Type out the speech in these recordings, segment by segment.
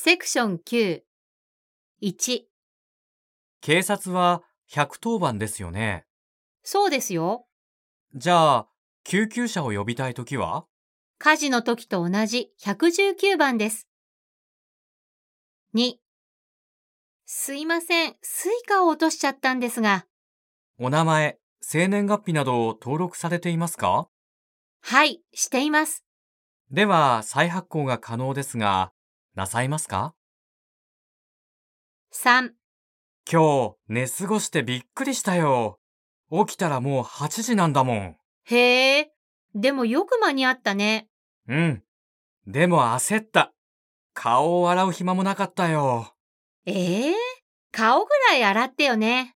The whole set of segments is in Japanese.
セクション9。1、警察は110番ですよね。そうですよ。じゃあ、救急車を呼びたいときは？火事の時と同じ119番です。2、すいません、スイカを落としちゃったんですが。お名前、生年月日などを登録されていますか？はい、しています。では、再発行が可能ですが、なさいますか？3、今日、寝過ごしてびっくりしたよ。起きたらもう8時なんだもん。へえ、でもよく間に合ったね。うん。でも焦った。顔を洗う暇もなかったよ。ええ？顔ぐらい洗ってよね。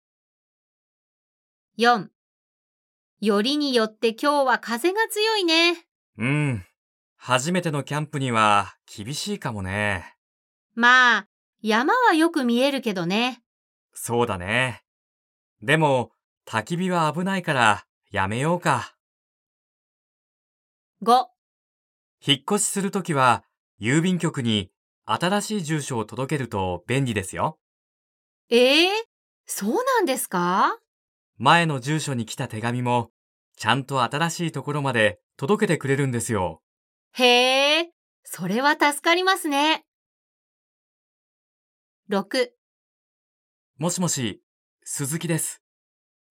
4、よりによって今日は風が強いね。うん。初めてのキャンプには厳しいかもね。まあ、山はよく見えるけどね。そうだね。でも、焚き火は危ないからやめようか。5、引っ越しするときは、郵便局に新しい住所を届けると便利ですよ。ええそうなんですか？前の住所に来た手紙も、ちゃんと新しいところまで届けてくれるんですよ。へえ、それは助かりますね。6、もしもし、鈴木です。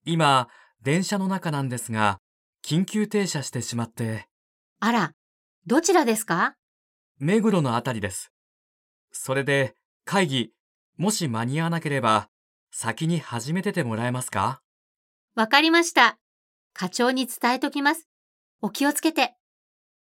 今、電車の中なんですが、緊急停車してしまって、あら、どちらですか？目黒のあたりです。それで、会議、もし間に合わなければ、先に始めててもらえますか？わかりました。課長に伝えときます。お気をつけて。